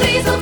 please.